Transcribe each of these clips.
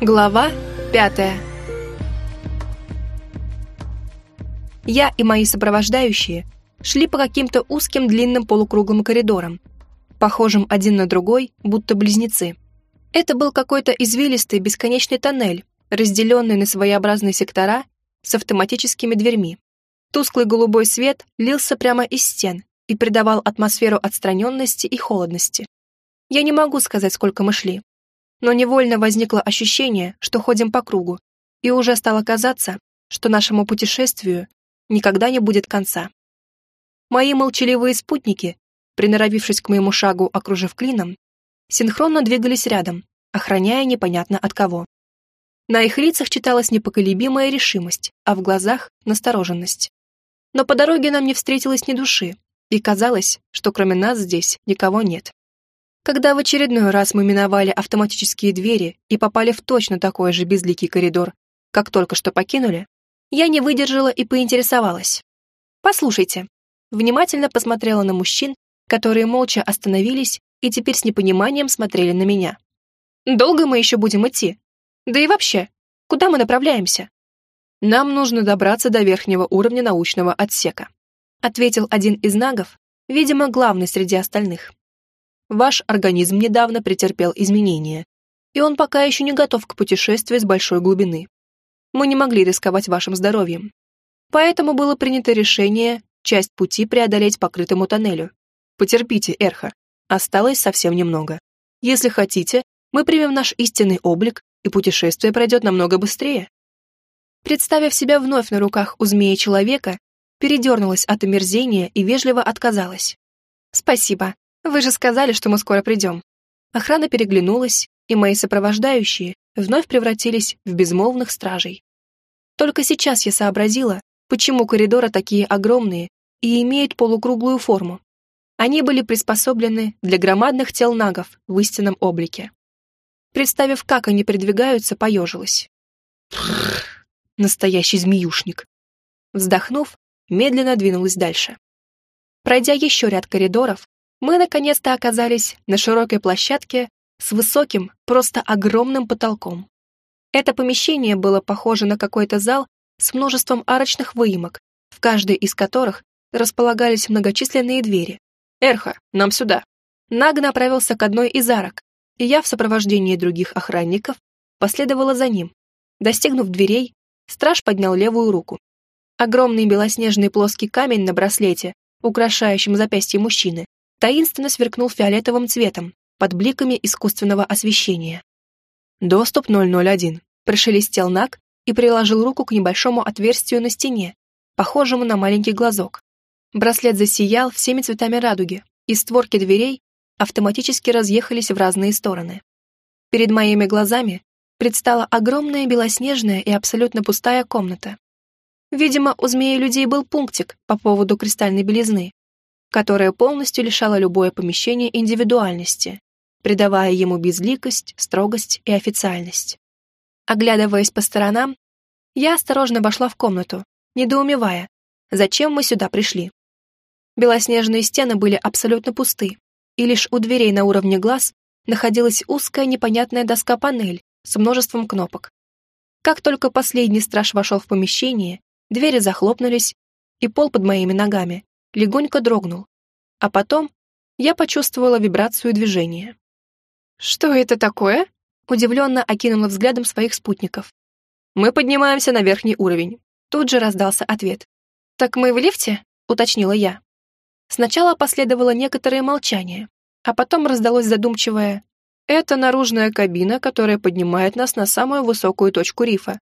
Глава пятая Я и мои сопровождающие шли по каким-то узким длинным полукруглым коридорам, похожим один на другой, будто близнецы. Это был какой-то извилистый бесконечный тоннель, разделенный на своеобразные сектора с автоматическими дверьми. Тусклый голубой свет лился прямо из стен и придавал атмосферу отстраненности и холодности. Я не могу сказать, сколько мы шли, но невольно возникло ощущение, что ходим по кругу, и уже стало казаться, что нашему путешествию никогда не будет конца. Мои молчаливые спутники, приноровившись к моему шагу, окружив клином, синхронно двигались рядом, охраняя непонятно от кого. На их лицах читалась непоколебимая решимость, а в глазах — настороженность. Но по дороге нам не встретилось ни души, и казалось, что кроме нас здесь никого нет. Когда в очередной раз мы миновали автоматические двери и попали в точно такой же безликий коридор, как только что покинули, я не выдержала и поинтересовалась. «Послушайте». Внимательно посмотрела на мужчин, которые молча остановились и теперь с непониманием смотрели на меня. «Долго мы еще будем идти? Да и вообще, куда мы направляемся?» «Нам нужно добраться до верхнего уровня научного отсека», ответил один из нагов, видимо, главный среди остальных. Ваш организм недавно претерпел изменения, и он пока еще не готов к путешествию с большой глубины. Мы не могли рисковать вашим здоровьем. Поэтому было принято решение часть пути преодолеть покрытому тоннелю. Потерпите, Эрха. Осталось совсем немного. Если хотите, мы примем наш истинный облик, и путешествие пройдет намного быстрее. Представив себя вновь на руках у змеи-человека, передернулась от омерзения и вежливо отказалась. «Спасибо, вы же сказали, что мы скоро придем». Охрана переглянулась, и мои сопровождающие вновь превратились в безмолвных стражей. Только сейчас я сообразила, почему коридоры такие огромные и имеют полукруглую форму. Они были приспособлены для громадных тел нагов в истинном облике. Представив, как они передвигаются, поежилась. Настоящий змеюшник. Вздохнув, медленно двинулась дальше. Пройдя еще ряд коридоров, мы наконец-то оказались на широкой площадке с высоким, просто огромным потолком. Это помещение было похоже на какой-то зал с множеством арочных выемок, в каждой из которых располагались многочисленные двери. «Эрха, нам сюда!» Наг направился к одной из арок, и я в сопровождении других охранников последовала за ним. Достигнув дверей, страж поднял левую руку. Огромный белоснежный плоский камень на браслете, украшающем запястье мужчины, таинственно сверкнул фиолетовым цветом под бликами искусственного освещения. «Доступ 001», — прошелестел Нак и приложил руку к небольшому отверстию на стене, похожему на маленький глазок. Браслет засиял всеми цветами радуги, и створки дверей автоматически разъехались в разные стороны. Перед моими глазами предстала огромная белоснежная и абсолютно пустая комната. Видимо, у змеи людей был пунктик по поводу кристальной белизны, которая полностью лишала любое помещение индивидуальности, придавая ему безликость, строгость и официальность. Оглядываясь по сторонам, я осторожно вошла в комнату, недоумевая, зачем мы сюда пришли. Белоснежные стены были абсолютно пусты, и лишь у дверей на уровне глаз находилась узкая непонятная доска-панель с множеством кнопок. Как только последний страж вошел в помещение, двери захлопнулись, и пол под моими ногами легонько дрогнул, а потом я почувствовала вибрацию движения. «Что это такое?» удивленно окинула взглядом своих спутников. «Мы поднимаемся на верхний уровень», тут же раздался ответ. «Так мы в лифте?» уточнила я. Сначала последовало некоторое молчание, а потом раздалось задумчивое «Это наружная кабина, которая поднимает нас на самую высокую точку рифа,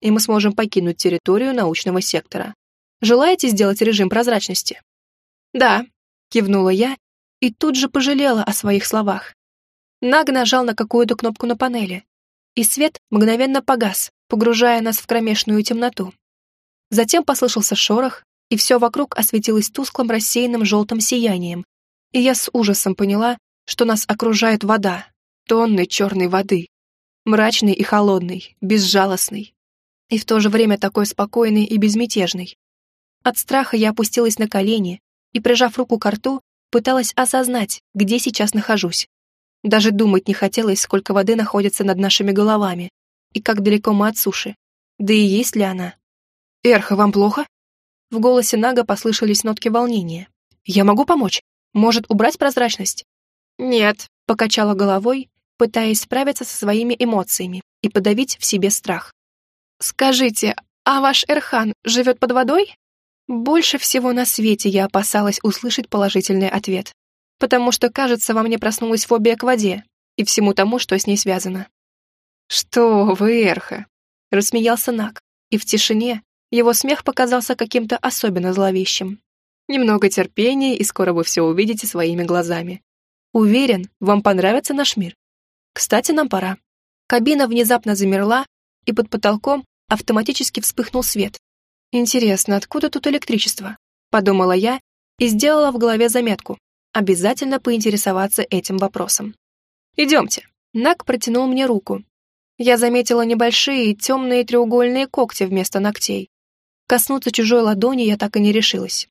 и мы сможем покинуть территорию научного сектора. Желаете сделать режим прозрачности?» «Да», — кивнула я и тут же пожалела о своих словах. Наг нажал на какую-то кнопку на панели, и свет мгновенно погас, погружая нас в кромешную темноту. Затем послышался шорох, и все вокруг осветилось тусклым рассеянным желтым сиянием, и я с ужасом поняла, что нас окружает вода, тонны черной воды, мрачный и холодный, безжалостный, и в то же время такой спокойный и безмятежный. От страха я опустилась на колени и, прижав руку к рту, пыталась осознать, где сейчас нахожусь. Даже думать не хотелось, сколько воды находится над нашими головами, и как далеко мы от суши. Да и есть ли она? «Эрха, вам плохо?» В голосе Нага послышались нотки волнения. «Я могу помочь? Может, убрать прозрачность?» «Нет», — покачала головой, пытаясь справиться со своими эмоциями и подавить в себе страх. «Скажите, а ваш Эрхан живет под водой?» Больше всего на свете я опасалась услышать положительный ответ, потому что, кажется, во мне проснулась фобия к воде и всему тому, что с ней связано. «Что вы, Эрха?» — рассмеялся Нак, и в тишине его смех показался каким-то особенно зловещим. «Немного терпения, и скоро вы все увидите своими глазами. Уверен, вам понравится наш мир. Кстати, нам пора». Кабина внезапно замерла, и под потолком автоматически вспыхнул свет. «Интересно, откуда тут электричество?» — подумала я и сделала в голове заметку. Обязательно поинтересоваться этим вопросом. «Идемте». Нак протянул мне руку. Я заметила небольшие темные треугольные когти вместо ногтей. Коснуться чужой ладони я так и не решилась.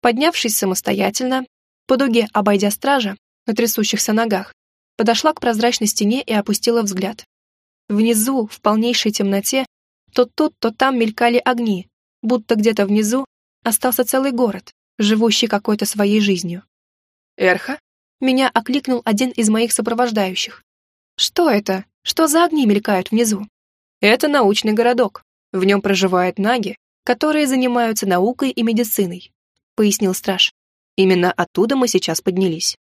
Поднявшись самостоятельно, по дуге обойдя стража на трясущихся ногах, подошла к прозрачной стене и опустила взгляд. Внизу, в полнейшей темноте, то тут, то там мелькали огни, будто где-то внизу остался целый город, живущий какой-то своей жизнью. «Эрха?» Меня окликнул один из моих сопровождающих. «Что это? Что за огни мелькают внизу?» «Это научный городок. В нем проживают наги, которые занимаются наукой и медициной», — пояснил страж. «Именно оттуда мы сейчас поднялись».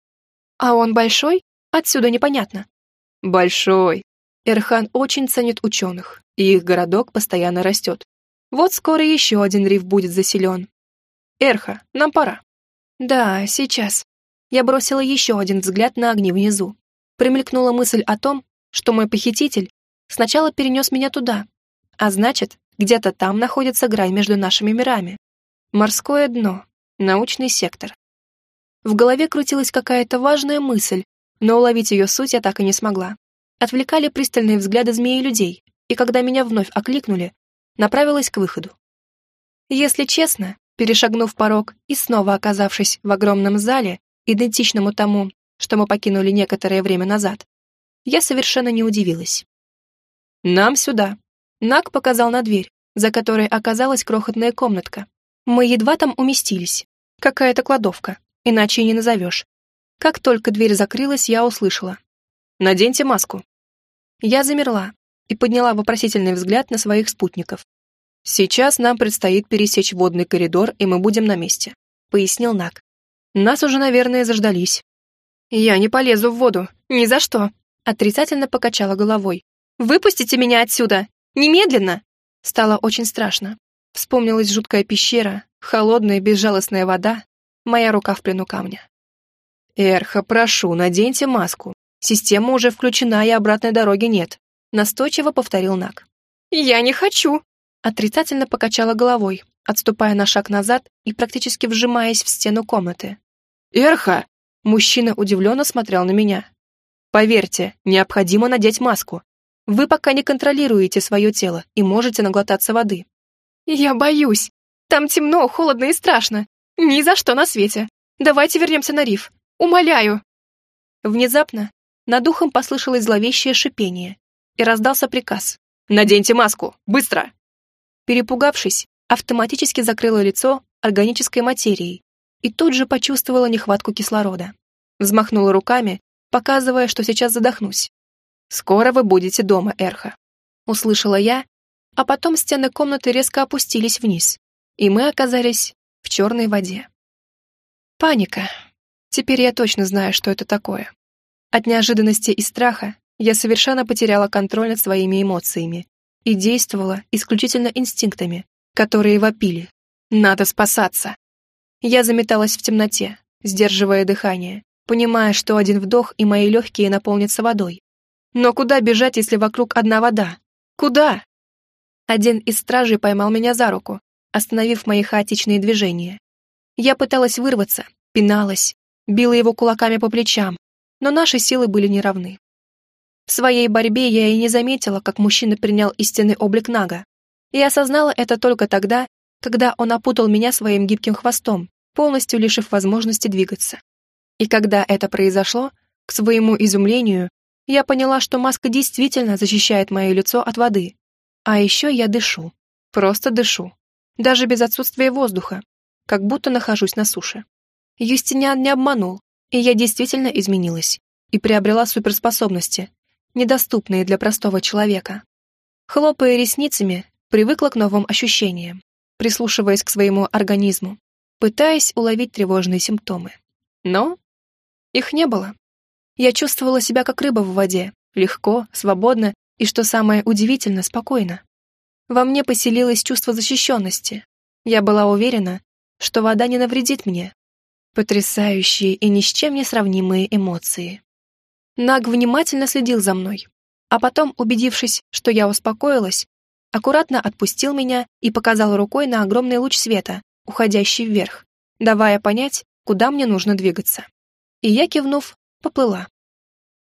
«А он большой? Отсюда непонятно». «Большой. Эрхан очень ценит ученых, и их городок постоянно растет. Вот скоро еще один риф будет заселен. Эрха, нам пора». «Да, сейчас». Я бросила еще один взгляд на огни внизу. Примелькнула мысль о том, что мой похититель сначала перенес меня туда, а значит, где-то там находится грань между нашими мирами. Морское дно, научный сектор. В голове крутилась какая-то важная мысль, но уловить ее суть я так и не смогла. Отвлекали пристальные взгляды змеи людей, и когда меня вновь окликнули, направилась к выходу. Если честно, перешагнув порог и снова оказавшись в огромном зале, идентичному тому, что мы покинули некоторое время назад, я совершенно не удивилась. «Нам сюда», Нак показал на дверь, за которой оказалась крохотная комнатка. Мы едва там уместились. Какая-то кладовка, иначе и не назовешь. Как только дверь закрылась, я услышала. «Наденьте маску». Я замерла и подняла вопросительный взгляд на своих спутников. «Сейчас нам предстоит пересечь водный коридор, и мы будем на месте», — пояснил Нак. «Нас уже, наверное, заждались». «Я не полезу в воду, ни за что», — отрицательно покачала головой. «Выпустите меня отсюда! Немедленно!» Стало очень страшно. Вспомнилась жуткая пещера, холодная безжалостная вода, моя рука в плену камня. «Эрха, прошу, наденьте маску. Система уже включена, и обратной дороги нет», настойчиво повторил Нак. «Я не хочу!» Отрицательно покачала головой, отступая на шаг назад и практически вжимаясь в стену комнаты. «Эрха!» Мужчина удивленно смотрел на меня. «Поверьте, необходимо надеть маску. Вы пока не контролируете свое тело и можете наглотаться воды. Я боюсь. Там темно, холодно и страшно. Ни за что на свете. Давайте вернемся на риф. Умоляю. Внезапно над ухом послышалось зловещее шипение и раздался приказ. «Наденьте маску! Быстро!» Перепугавшись, автоматически закрыла лицо органической материей и тут же почувствовала нехватку кислорода. Взмахнула руками, показывая, что сейчас задохнусь. «Скоро вы будете дома, Эрха», — услышала я, а потом стены комнаты резко опустились вниз, и мы оказались в черной воде. Паника. Теперь я точно знаю, что это такое. От неожиданности и страха я совершенно потеряла контроль над своими эмоциями и действовала исключительно инстинктами, которые вопили. Надо спасаться. Я заметалась в темноте, сдерживая дыхание, понимая, что один вдох и мои легкие наполнятся водой, но куда бежать, если вокруг одна вода? Куда? Один из стражей поймал меня за руку, остановив мои хаотичные движения. Я пыталась вырваться, пиналась, била его кулаками по плечам, но наши силы были неравны. В своей борьбе я и не заметила, как мужчина принял истинный облик Нага. И осознала это только тогда, когда он опутал меня своим гибким хвостом, полностью лишив возможности двигаться. И когда это произошло, к своему изумлению, Я поняла, что маска действительно защищает мое лицо от воды. А еще я дышу. Просто дышу. Даже без отсутствия воздуха. Как будто нахожусь на суше. Юстиниан не обманул, и я действительно изменилась. И приобрела суперспособности, недоступные для простого человека. Хлопая ресницами, привыкла к новым ощущениям, прислушиваясь к своему организму, пытаясь уловить тревожные симптомы. Но их не было. Я чувствовала себя как рыба в воде, легко, свободно и, что самое удивительно, спокойно. Во мне поселилось чувство защищенности. Я была уверена, что вода не навредит мне. Потрясающие и ни с чем не сравнимые эмоции. Наг внимательно следил за мной, а потом, убедившись, что я успокоилась, аккуратно отпустил меня и показал рукой на огромный луч света, уходящий вверх, давая понять, куда мне нужно двигаться. И я, кивнув, поплыла.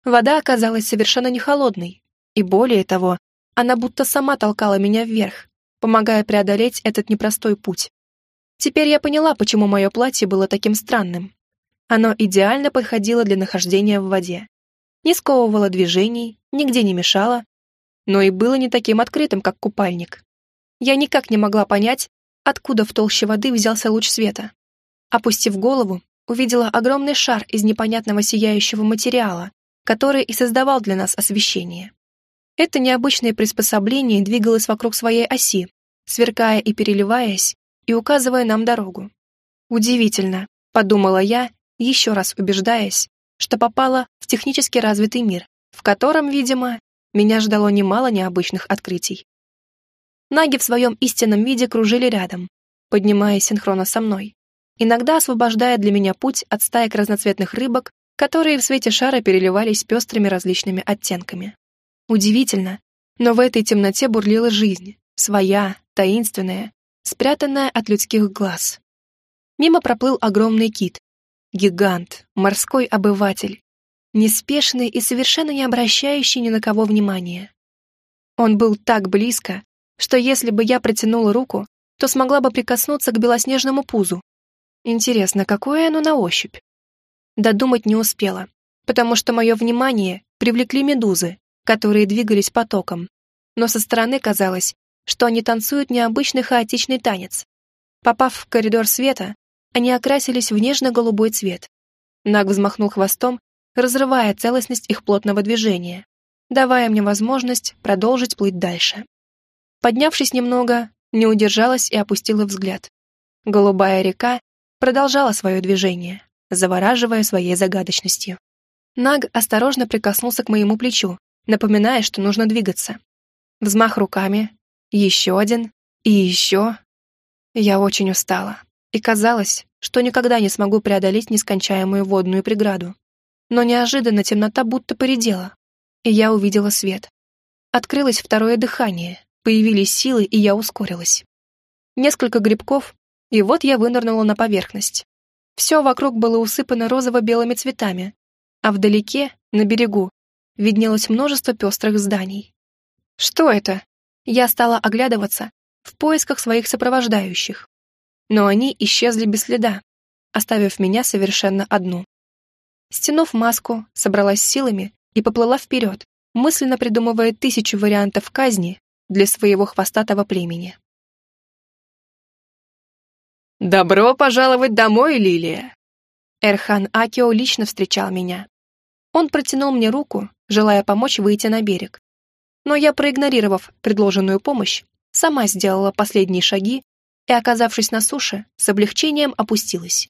Вода оказалась совершенно не холодной, и более того, она будто сама толкала меня вверх, помогая преодолеть этот непростой путь. Теперь я поняла, почему мое платье было таким странным. Оно идеально подходило для нахождения в воде. Не сковывало движений, нигде не мешало, но и было не таким открытым, как купальник. Я никак не могла понять, откуда в толще воды взялся луч света. Опустив голову, увидела огромный шар из непонятного сияющего материала, который и создавал для нас освещение. Это необычное приспособление двигалось вокруг своей оси, сверкая и переливаясь, и указывая нам дорогу. Удивительно, подумала я, еще раз убеждаясь, что попала в технически развитый мир, в котором, видимо, меня ждало немало необычных открытий. Наги в своем истинном виде кружили рядом, поднимаясь синхронно со мной иногда освобождая для меня путь от стаек разноцветных рыбок, которые в свете шара переливались пестрыми различными оттенками. Удивительно, но в этой темноте бурлила жизнь, своя, таинственная, спрятанная от людских глаз. Мимо проплыл огромный кит, гигант, морской обыватель, неспешный и совершенно не обращающий ни на кого внимания. Он был так близко, что если бы я протянула руку, то смогла бы прикоснуться к белоснежному пузу, Интересно, какое оно на ощупь? Додумать не успела, потому что мое внимание привлекли медузы, которые двигались потоком, но со стороны казалось, что они танцуют необычный хаотичный танец. Попав в коридор света, они окрасились в нежно-голубой цвет. Наг взмахнул хвостом, разрывая целостность их плотного движения, давая мне возможность продолжить плыть дальше. Поднявшись немного, не удержалась и опустила взгляд. Голубая река продолжала свое движение, завораживая своей загадочностью. Наг осторожно прикоснулся к моему плечу, напоминая, что нужно двигаться. Взмах руками, еще один и еще. Я очень устала, и казалось, что никогда не смогу преодолеть нескончаемую водную преграду. Но неожиданно темнота будто поредела, и я увидела свет. Открылось второе дыхание, появились силы, и я ускорилась. Несколько грибков, и вот я вынырнула на поверхность. Все вокруг было усыпано розово-белыми цветами, а вдалеке, на берегу, виднелось множество пестрых зданий. Что это? Я стала оглядываться в поисках своих сопровождающих. Но они исчезли без следа, оставив меня совершенно одну. Стянув маску, собралась силами и поплыла вперед, мысленно придумывая тысячу вариантов казни для своего хвостатого племени. «Добро пожаловать домой, Лилия!» Эрхан Акио лично встречал меня. Он протянул мне руку, желая помочь выйти на берег. Но я, проигнорировав предложенную помощь, сама сделала последние шаги и, оказавшись на суше, с облегчением опустилась.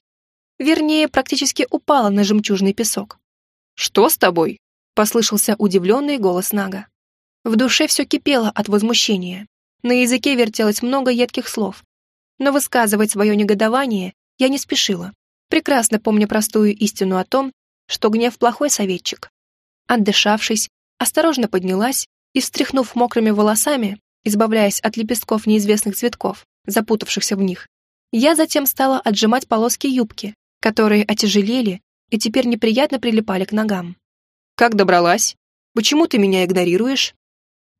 Вернее, практически упала на жемчужный песок. «Что с тобой?» — послышался удивленный голос Нага. В душе все кипело от возмущения. На языке вертелось много едких слов, но высказывать свое негодование я не спешила, прекрасно помня простую истину о том, что гнев плохой советчик. Отдышавшись, осторожно поднялась и, встряхнув мокрыми волосами, избавляясь от лепестков неизвестных цветков, запутавшихся в них, я затем стала отжимать полоски юбки, которые отяжелели и теперь неприятно прилипали к ногам. «Как добралась? Почему ты меня игнорируешь?»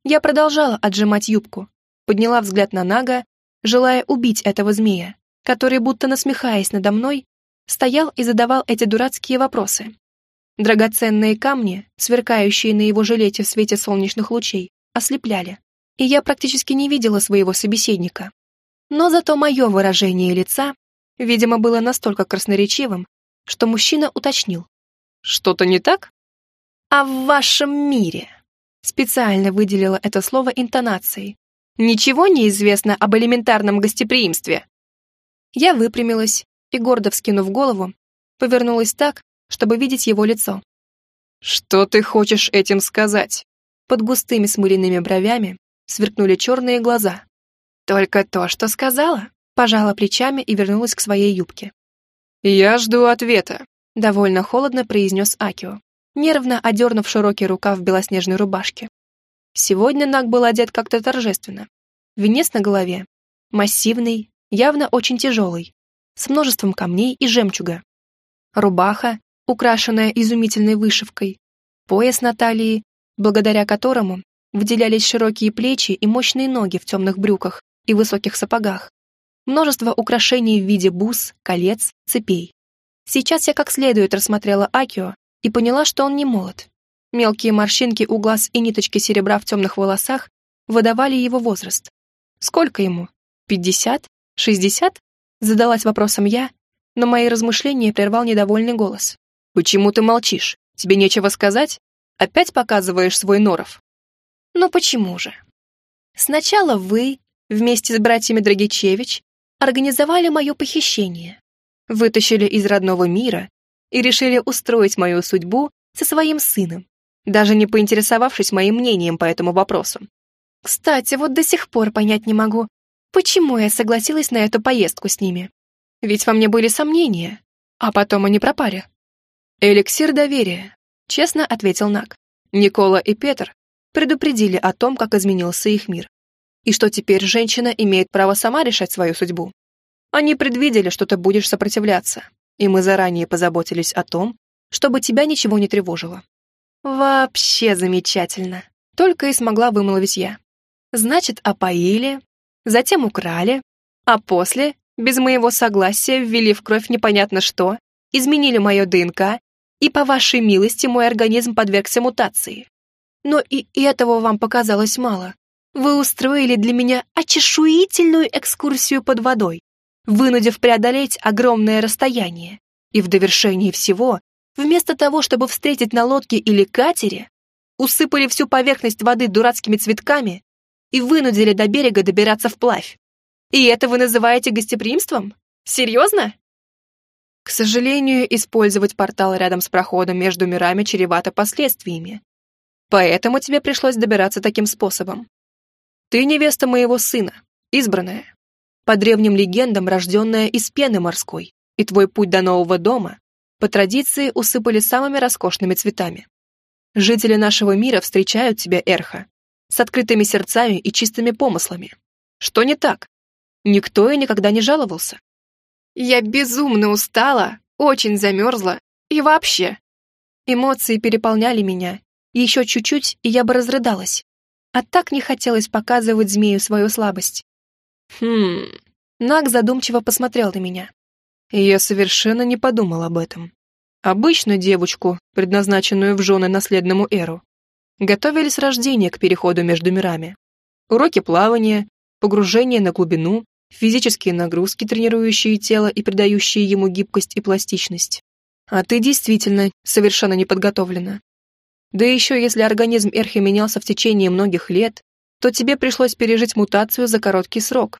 Я продолжала отжимать юбку, подняла взгляд на Нага желая убить этого змея, который, будто насмехаясь надо мной, стоял и задавал эти дурацкие вопросы. Драгоценные камни, сверкающие на его жилете в свете солнечных лучей, ослепляли, и я практически не видела своего собеседника. Но зато мое выражение лица, видимо, было настолько красноречивым, что мужчина уточнил. «Что-то не так?» «А в вашем мире?» Специально выделила это слово интонацией. «Ничего не известно об элементарном гостеприимстве?» Я выпрямилась и, гордо вскинув голову, повернулась так, чтобы видеть его лицо. «Что ты хочешь этим сказать?» Под густыми смоляными бровями сверкнули черные глаза. «Только то, что сказала», пожала плечами и вернулась к своей юбке. «Я жду ответа», — довольно холодно произнес Акио, нервно одернув широкий рукав белоснежной рубашки. Сегодня Наг был одет как-то торжественно. Венец на голове, массивный, явно очень тяжелый, с множеством камней и жемчуга. Рубаха, украшенная изумительной вышивкой, пояс на талии, благодаря которому выделялись широкие плечи и мощные ноги в темных брюках и высоких сапогах, множество украшений в виде бус, колец, цепей. Сейчас я как следует рассмотрела Акио и поняла, что он не молод. Мелкие морщинки у глаз и ниточки серебра в темных волосах выдавали его возраст. Сколько ему? Пятьдесят? Шестьдесят? Задалась вопросом я, но мои размышления прервал недовольный голос. «Почему ты молчишь? Тебе нечего сказать? Опять показываешь свой норов?» «Ну почему же? Сначала вы, вместе с братьями Драгичевич, организовали мое похищение, вытащили из родного мира и решили устроить мою судьбу со своим сыном, даже не поинтересовавшись моим мнением по этому вопросу. Кстати, вот до сих пор понять не могу, почему я согласилась на эту поездку с ними. Ведь во мне были сомнения, а потом они пропали. «Эликсир доверия», — честно ответил Нак. Никола и Петр предупредили о том, как изменился их мир. И что теперь женщина имеет право сама решать свою судьбу. Они предвидели, что ты будешь сопротивляться, и мы заранее позаботились о том, чтобы тебя ничего не тревожило. Вообще замечательно. Только и смогла вымолвить я. Значит, опоили, затем украли, а после без моего согласия ввели в кровь непонятно что, изменили мое ДНК, и по вашей милости мой организм подвергся мутации. Но и этого вам показалось мало. Вы устроили для меня очешуительную экскурсию под водой, вынудив преодолеть огромное расстояние. И в довершении всего, вместо того, чтобы встретить на лодке или катере, усыпали всю поверхность воды дурацкими цветками и вынудили до берега добираться вплавь. И это вы называете гостеприимством? Серьезно? К сожалению, использовать портал рядом с проходом между мирами чревато последствиями. Поэтому тебе пришлось добираться таким способом. Ты невеста моего сына, избранная. По древним легендам, рожденная из пены морской, и твой путь до нового дома по традиции усыпали самыми роскошными цветами. Жители нашего мира встречают тебя, Эрха, с открытыми сердцами и чистыми помыслами. Что не так? Никто и никогда не жаловался. Я безумно устала, очень замерзла и вообще. Эмоции переполняли меня. Еще чуть-чуть, и я бы разрыдалась. А так не хотелось показывать змею свою слабость. Хм... Наг задумчиво посмотрел на меня. Я совершенно не подумал об этом. Обычно девочку, предназначенную в жены наследному эру, готовили с рождения к переходу между мирами. Уроки плавания, погружение на глубину, физические нагрузки, тренирующие тело и придающие ему гибкость и пластичность. А ты действительно совершенно не подготовлена. Да еще если организм Эрхи менялся в течение многих лет, то тебе пришлось пережить мутацию за короткий срок.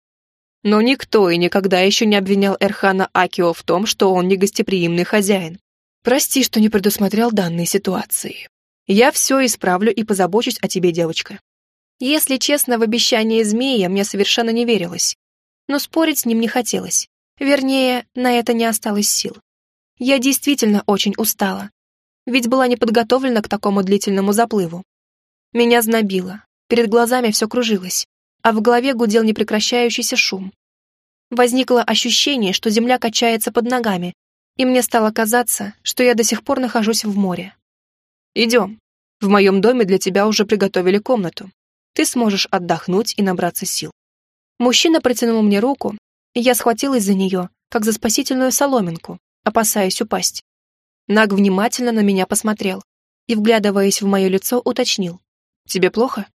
Но никто и никогда еще не обвинял Эрхана Акио в том, что он не гостеприимный хозяин. Прости, что не предусмотрел данной ситуации. Я все исправлю и позабочусь о тебе, девочка. Если честно, в обещание змея мне совершенно не верилось но спорить с ним не хотелось. Вернее, на это не осталось сил. Я действительно очень устала, ведь была не подготовлена к такому длительному заплыву. Меня знобило, перед глазами все кружилось, а в голове гудел непрекращающийся шум. Возникло ощущение, что земля качается под ногами, и мне стало казаться, что я до сих пор нахожусь в море. «Идем. В моем доме для тебя уже приготовили комнату. Ты сможешь отдохнуть и набраться сил». Мужчина протянул мне руку, и я схватилась за нее, как за спасительную соломинку, опасаясь упасть. Наг внимательно на меня посмотрел и, вглядываясь в мое лицо, уточнил. «Тебе плохо?»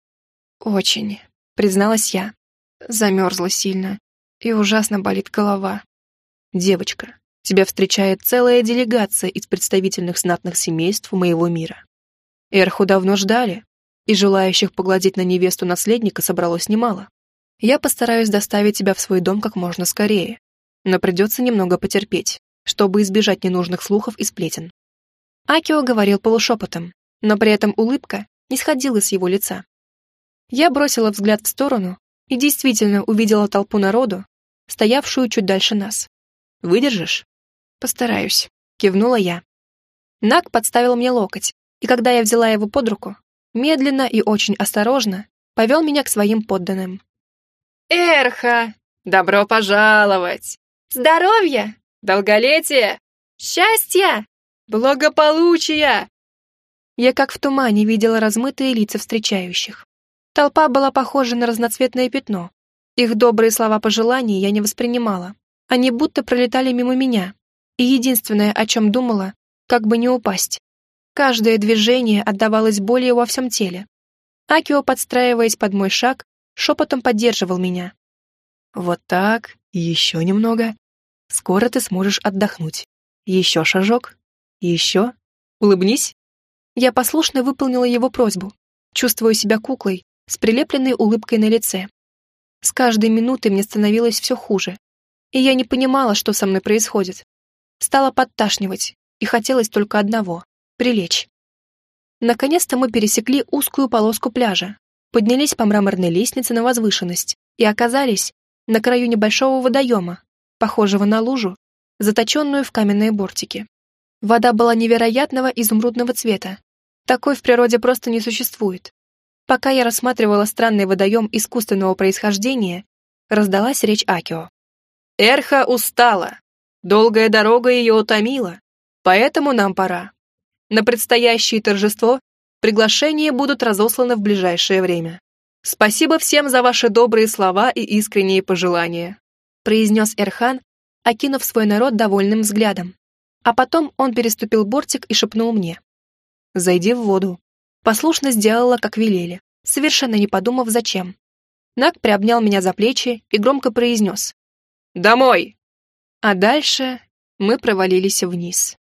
«Очень», — призналась я. Замерзла сильно, и ужасно болит голова. «Девочка, тебя встречает целая делегация из представительных знатных семейств моего мира. Эрху давно ждали, и желающих погладить на невесту наследника собралось немало. Я постараюсь доставить тебя в свой дом как можно скорее, но придется немного потерпеть, чтобы избежать ненужных слухов и сплетен. Акио говорил полушепотом, но при этом улыбка не сходила с его лица. Я бросила взгляд в сторону и действительно увидела толпу народу, стоявшую чуть дальше нас. «Выдержишь?» «Постараюсь», — кивнула я. Нак подставил мне локоть, и когда я взяла его под руку, медленно и очень осторожно повел меня к своим подданным. «Эрха, добро пожаловать! Здоровья, долголетия, счастья, благополучия!» Я как в тумане видела размытые лица встречающих. Толпа была похожа на разноцветное пятно. Их добрые слова пожеланий я не воспринимала. Они будто пролетали мимо меня. И единственное, о чем думала, как бы не упасть. Каждое движение отдавалось болью во всем теле. Акио, подстраиваясь под мой шаг, шепотом поддерживал меня. «Вот так, еще немного. Скоро ты сможешь отдохнуть. Еще шажок. Еще. Улыбнись». Я послушно выполнила его просьбу, чувствуя себя куклой с прилепленной улыбкой на лице. С каждой минутой мне становилось все хуже, и я не понимала, что со мной происходит. Стало подташнивать, и хотелось только одного — прилечь. Наконец-то мы пересекли узкую полоску пляжа, поднялись по мраморной лестнице на возвышенность и оказались на краю небольшого водоема, похожего на лужу, заточенную в каменные бортики. Вода была невероятного изумрудного цвета, такой в природе просто не существует. Пока я рассматривала странный водоем искусственного происхождения, раздалась речь Акио. «Эрха устала. Долгая дорога ее утомила, поэтому нам пора. На предстоящее торжество приглашения будут разосланы в ближайшее время. Спасибо всем за ваши добрые слова и искренние пожелания», произнес Эрхан, окинув свой народ довольным взглядом. А потом он переступил бортик и шепнул мне. Зайди в воду. Послушно сделала, как велели, совершенно не подумав, зачем. Нак приобнял меня за плечи и громко произнес. «Домой!» А дальше мы провалились вниз.